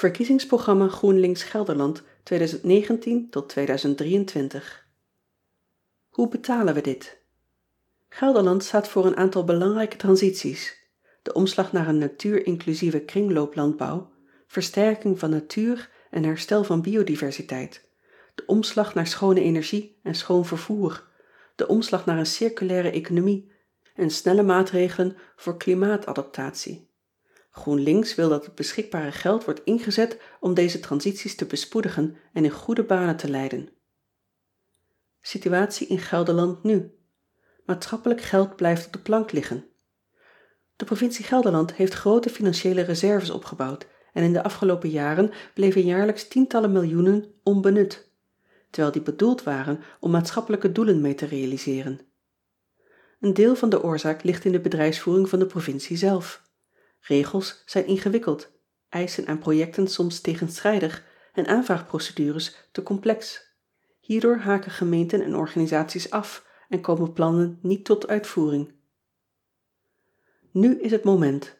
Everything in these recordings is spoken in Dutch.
verkiezingsprogramma groenlinks gelderland hoe betalen we dit? Gelderland staat voor een aantal belangrijke transities. De omslag naar een natuur inclusieve kringlooplandbouw versterking van natuur en herstel van biodiversiteit. De omslag naar schoone energie en schoon vervoer. De omslag naar een circulaire economie en snelle maatregelen voor klimaatadaptatie groenlinks wil dat het beschikbare geld wordt ingezet om deze transities te bespoedigen en in goede banen te leiden. Situatie in gelderland nu. Maatschappelijk geld blijft op de plank liggen. De provincie gelderland heeft groote financieele reserves opgebouwd en in de afgelopen jaren bleven jaarlijks tientallen millioenen onbenut terwijl die bedoeld waren om maatschappelijke doelen mee te realiseren. Een deel van de oorzaak ligt in de bedrijfsvoering van de provincie zelf regels zijn ingewikkeld eisen aan projecten soms tegenstrijdig en aanvraagprocedures te complex. Hierdoor haken gemeenten en organisaties af en komen plannen niet tot uitvoering. Nu is het moment.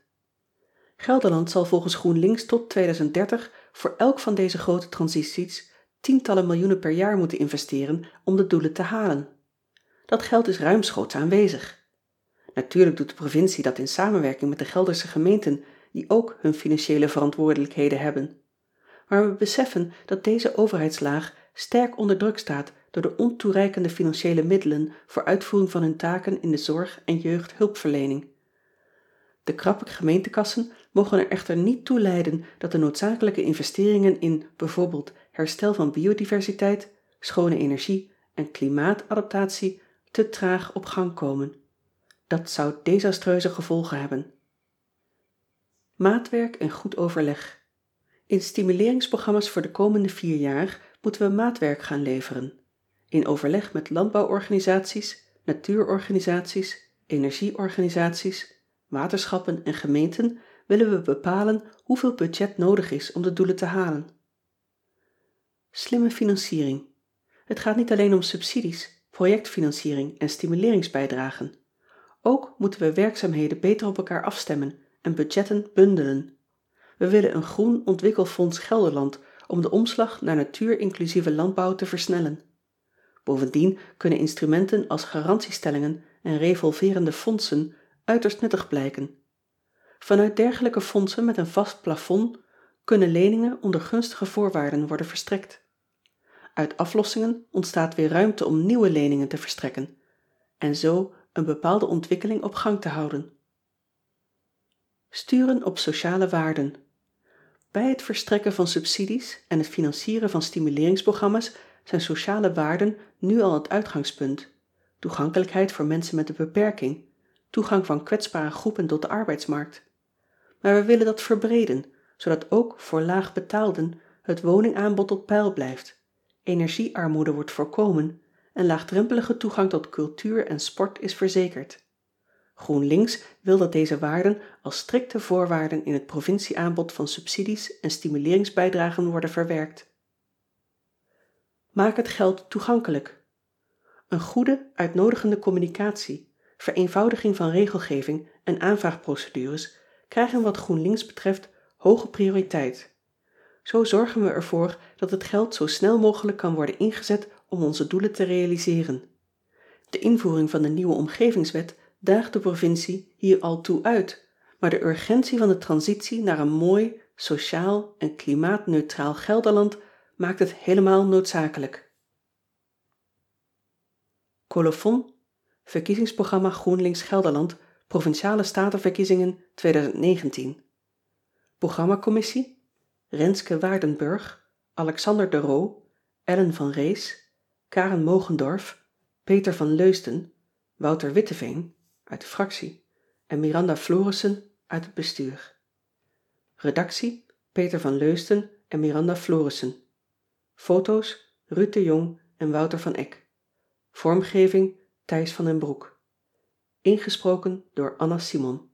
Gelderland zal volgens groenlinks tot voor elk van deze groote transities tientallen millioenen per jaar moeten investeren om de doelen te halen. Dat geld is ruimschoots aanwezig natuurlijk doet de provincie dat in samenwerking met de geldersche gemeenten die ook hun financiële verantwoordelijkheden hebben. Maar we beseffen dat deze overheidslaag sterk onder druk staat door de ontoereikende financiële middelen voor uitvoering van hun taken in de zorg en jeugdhulpverlening. De krappe gemeentekassen mogen er echter niet toe leiden dat de noodzakelijke investeringen in bijvoorbeeld herstel van biodiversiteit schone energie en klimaatadaptatie te traag op gang komen dat zou desastreuze gevolgen hebben. Maatwerk en goed overleg. In stimuleringsprogramma's voor de komende vier jaar moeten we maatwerk gaan leveren. In overleg met landbouworganisaties natuurorganisaties energieorganisaties waterschappen en gemeenten willen we bepalen hoeveel budget noodig is om de doelen te halen. Slimme financiering. Het gaat niet alleen om subsidies projectfinanciering en ook moeten we werkzaamheden beter op elkaar afstemmen en budgetten bundelen. We willen een groen ontwikkelfonds gelderland om de omslag naar natuurinclusieve landbouw te versnellen. Bovendien kunnen instrumenten als garantiestellingen en revolveerende fondsen uiterst nuttig blijken. Vanuit dergelijke fondsen met een vast plafond kunnen leningen onder gunstige voorwaarden worden verstrekt. Uit aflossingen ontstaat weer ruimte om nieuwe leningen te verstrekken. En zoo een bepaalde ontwikkeling op gang te houden. Sturen op sociale waarden. Bij het verstrekken van subsidies en het financieren van stimuleringsprogramma's zijn sociale waarden nu al het uitgangspunt. Toegankelijkheid voor mensen met een beperking. Toegang van kwetsbare groepen tot de arbeidsmarkt. Maar we willen dat verbreden zodat ook voor laagbetaalden het woningaanbod op peil blijft. Energiearmoede wordt voorkomen en laagdrempelige toegang tot cultuur en sport is verzekerd. Groenlinks wil dat deze waarden als strikte voorwaarden in het provincieaanbod van subsidies en stimuleringsbijdragen worden verwerkt. Maak het geld toegankelijk. Een goede uitnodigende communicatie vereenvoudiging van regelgeving en aanvraagprocedures krijgen wat groenlinks betreft hooge prioriteit. Zoo zorgen we ervoor dat het geld zoo snel mogelijk kan worden ingezet om onze doelen te realiseren. De invoering van de nieuwe omgevingswet daagt de provincie hier al toe uit maar de urgentie van de transitie naar een mooi sociaal en klimaatneutraal gelderland maakt het heelemaal noodzakelijk. Colofon verkiezingsprogramma groenlinks gelderland provinciale statenverkiezingen programmacommissie renske waardenburg alexander de roo ellen van rees karen mogendorf peter van leusden wouter witteveen uit de fractie en miranda florissen uit het bestuur. Redactie peter van leusden en miranda florissen. Foto's ruud jong en wouter van eck. Vormgeving thijs van den broek. Ingesproken door anna simon